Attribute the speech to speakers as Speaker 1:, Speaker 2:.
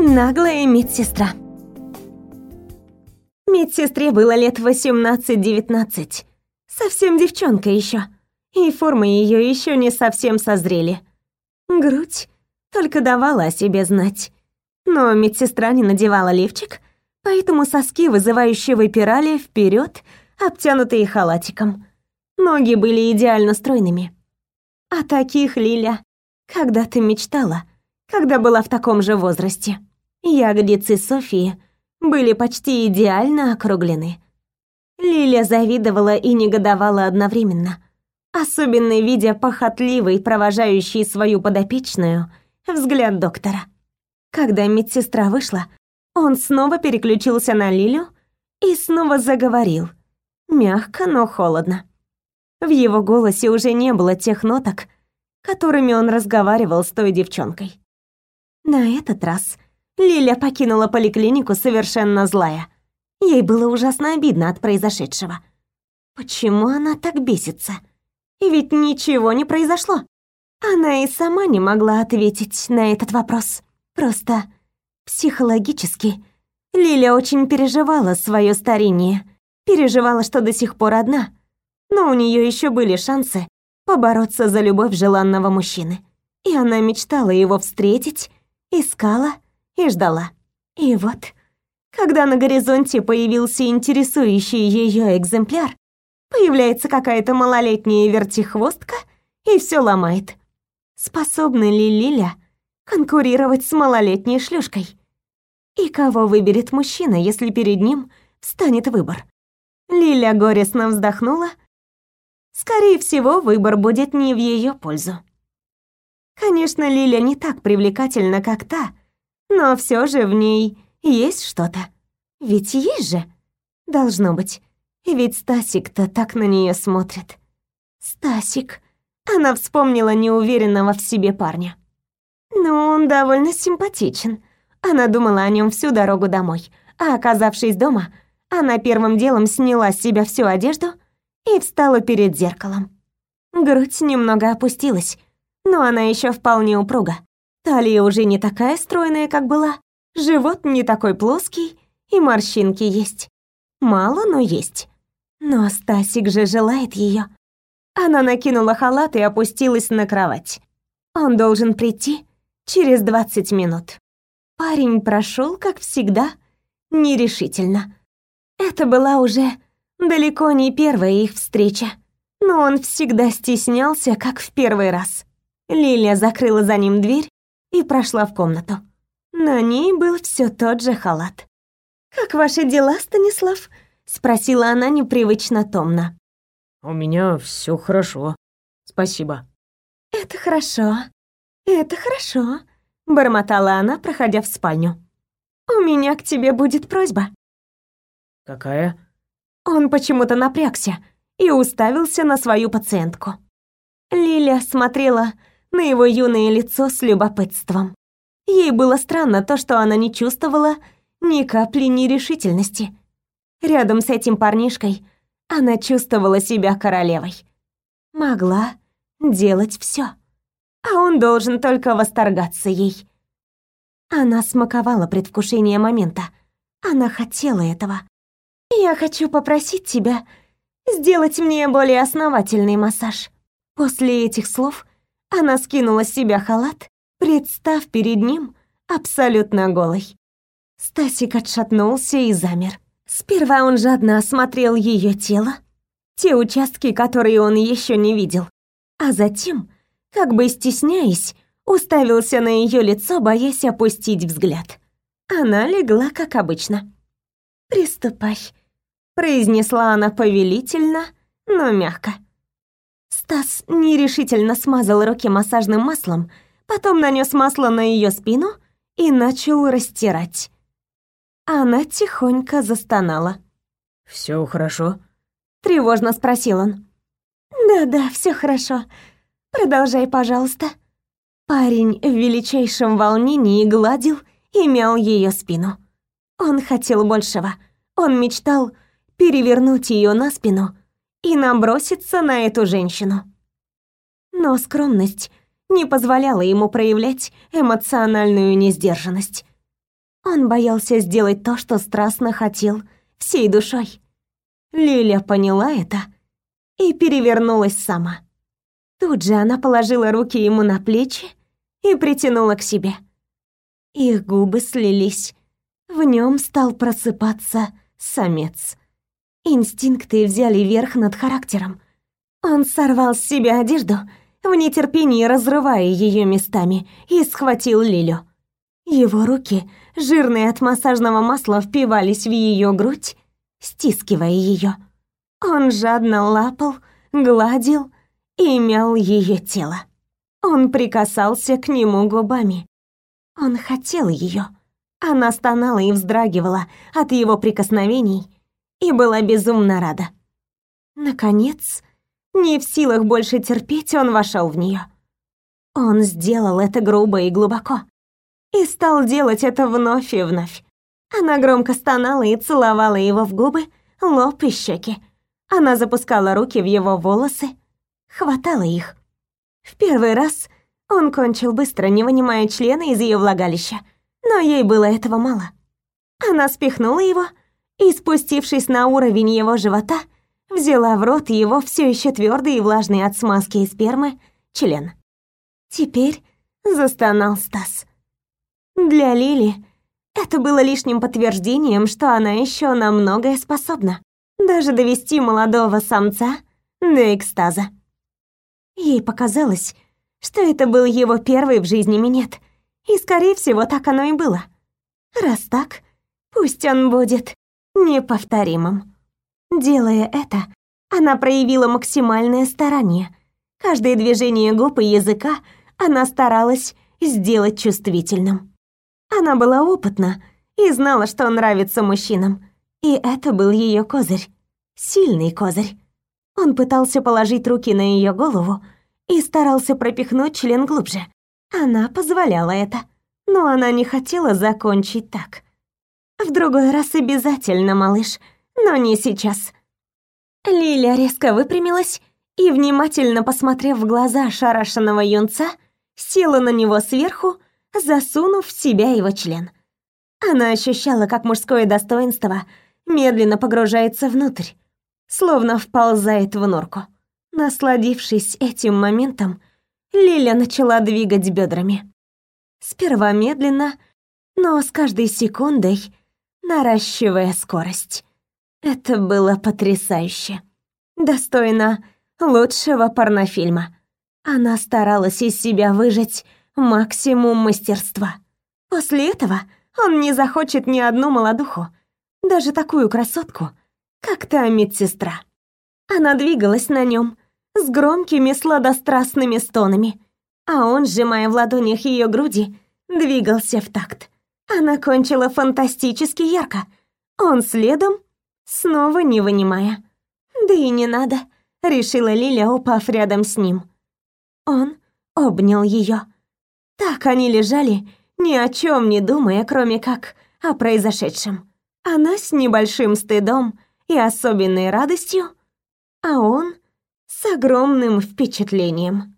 Speaker 1: Наглая медсестра. Медсестре было лет 18-19. Совсем девчонка еще. И формы ее еще не совсем созрели. Грудь только давала о себе знать. Но медсестра не надевала лифчик, поэтому соски, вызывающие выпирали вперед, обтянутые халатиком. Ноги были идеально стройными. О таких Лиля когда-то мечтала, когда была в таком же возрасте. Ягодицы Софии были почти идеально округлены. Лиля завидовала и негодовала одновременно, особенно видя похотливый, провожающий свою подопечную, взгляд доктора. Когда медсестра вышла, он снова переключился на Лилю и снова заговорил, мягко, но холодно. В его голосе уже не было тех ноток, которыми он разговаривал с той девчонкой. На этот раз Лиля покинула поликлинику совершенно злая. Ей было ужасно обидно от произошедшего. Почему она так бесится? И ведь ничего не произошло. Она и сама не могла ответить на этот вопрос. Просто психологически Лиля очень переживала свое старение, переживала, что до сих пор одна. Но у нее еще были шансы побороться за любовь желанного мужчины. И она мечтала его встретить, искала и ждала. И вот, когда на горизонте появился интересующий ее экземпляр, появляется какая-то малолетняя вертихвостка и все ломает. Способна ли Лиля конкурировать с малолетней шлюшкой? И кого выберет мужчина, если перед ним встанет выбор? Лиля горестно вздохнула. Скорее всего, выбор будет не в ее пользу. Конечно, Лиля не так привлекательна, как та, но все же в ней есть что-то. Ведь есть же. Должно быть. Ведь Стасик-то так на нее смотрит. Стасик. Она вспомнила неуверенного в себе парня. Ну, он довольно симпатичен. Она думала о нем всю дорогу домой. А оказавшись дома, она первым делом сняла с себя всю одежду и встала перед зеркалом. Грудь немного опустилась, но она еще вполне упруга. Талия уже не такая стройная, как была. Живот не такой плоский, и морщинки есть. Мало, но есть. Но Стасик же желает ее. Она накинула халат и опустилась на кровать. Он должен прийти через 20 минут. Парень прошел, как всегда, нерешительно. Это была уже далеко не первая их встреча, но он всегда стеснялся, как в первый раз. Лилия закрыла за ним дверь и прошла в комнату. На ней был все тот же халат. «Как ваши дела, Станислав?» — спросила она непривычно томно.
Speaker 2: «У меня все хорошо. Спасибо».
Speaker 1: «Это хорошо. Это хорошо», — бормотала она, проходя в спальню. «У меня к тебе будет просьба».
Speaker 2: «Какая?»
Speaker 1: Он почему-то напрягся и уставился на свою пациентку. Лиля смотрела на его юное лицо с любопытством. Ей было странно то, что она не чувствовала ни капли нерешительности. Рядом с этим парнишкой она чувствовала себя королевой. Могла делать все, а он должен только восторгаться ей. Она смаковала предвкушение момента. Она хотела этого. «Я хочу попросить тебя сделать мне более основательный массаж». После этих слов она скинула с себя халат, представ перед ним абсолютно голой. Стасик отшатнулся и замер. Сперва он жадно осмотрел ее тело, те участки, которые он еще не видел, а затем, как бы стесняясь, уставился на ее лицо, боясь опустить взгляд. Она легла, как обычно. «Приступай», — произнесла она повелительно, но мягко. Стас нерешительно смазал руки массажным маслом, потом нанес масло на ее спину и начал растирать. Она тихонько застонала.
Speaker 2: Все хорошо?»
Speaker 1: — тревожно спросил он. «Да-да, все хорошо. Продолжай, пожалуйста». Парень в величайшем волнении гладил и мял ее спину. Он хотел большего. Он мечтал перевернуть ее на спину и наброситься на эту женщину. Но скромность не позволяла ему проявлять эмоциональную несдержанность. Он боялся сделать то, что страстно хотел, всей душой. Лиля поняла это и перевернулась сама. Тут же она положила руки ему на плечи и притянула к себе. Их губы слились. В нем стал просыпаться самец. Инстинкты взяли верх над характером. Он сорвал с себя одежду, в нетерпении разрывая ее местами, и схватил Лилю. Его руки, жирные от массажного масла, впивались в ее грудь, стискивая ее. Он жадно лапал, гладил и мял ее тело. Он прикасался к нему губами. Он хотел ее. Она стонала и вздрагивала от его прикосновений и была безумно рада. Наконец, не в силах больше терпеть, он вошел в нее. Он сделал это грубо и глубоко. И стал делать это вновь и вновь. Она громко стонала и целовала его в губы, лоб и щеки. Она запускала руки в его волосы, хватала их. В первый раз он кончил быстро, не вынимая члена из ее влагалища, но ей было этого мало. Она спихнула его и, спустившись на уровень его живота, взяла в рот его все еще твердый и влажный от смазки и спермы член. Теперь застонал Стас. Для Лили это было лишним подтверждением, что она еще на многое способна, даже довести молодого самца до экстаза. Ей показалось, что это был его первый в жизни минет, и, скорее всего, так оно и было. Раз так, пусть он будет неповторимым. Делая это, она проявила максимальное старание. Каждое движение губ и языка она старалась сделать чувствительным. Она была опытна и знала, что нравится мужчинам. И это был ее козырь. Сильный козырь. Он пытался положить руки на ее голову и старался пропихнуть член глубже. Она позволяла это, но она не хотела закончить так. В другой раз обязательно, малыш, но не сейчас. Лиля резко выпрямилась и, внимательно посмотрев в глаза шарашенного юнца, села на него сверху, засунув в себя его член. Она ощущала, как мужское достоинство медленно погружается внутрь, словно вползает в норку. Насладившись этим моментом, Лиля начала двигать бедрами. Сперва медленно, но с каждой секундой наращивая скорость. Это было потрясающе. Достойно лучшего порнофильма. Она старалась из себя выжать максимум мастерства. После этого он не захочет ни одну молодуху, даже такую красотку, как та медсестра. Она двигалась на нем с громкими сладострастными стонами, а он, сжимая в ладонях ее груди, двигался в такт. Она кончила фантастически ярко. Он следом, снова не вынимая. Да и не надо, решила Лиля, упав рядом с ним. Он обнял ее. Так они лежали, ни о чем не думая, кроме как о произошедшем. Она с небольшим стыдом и особенной радостью, а он с огромным впечатлением.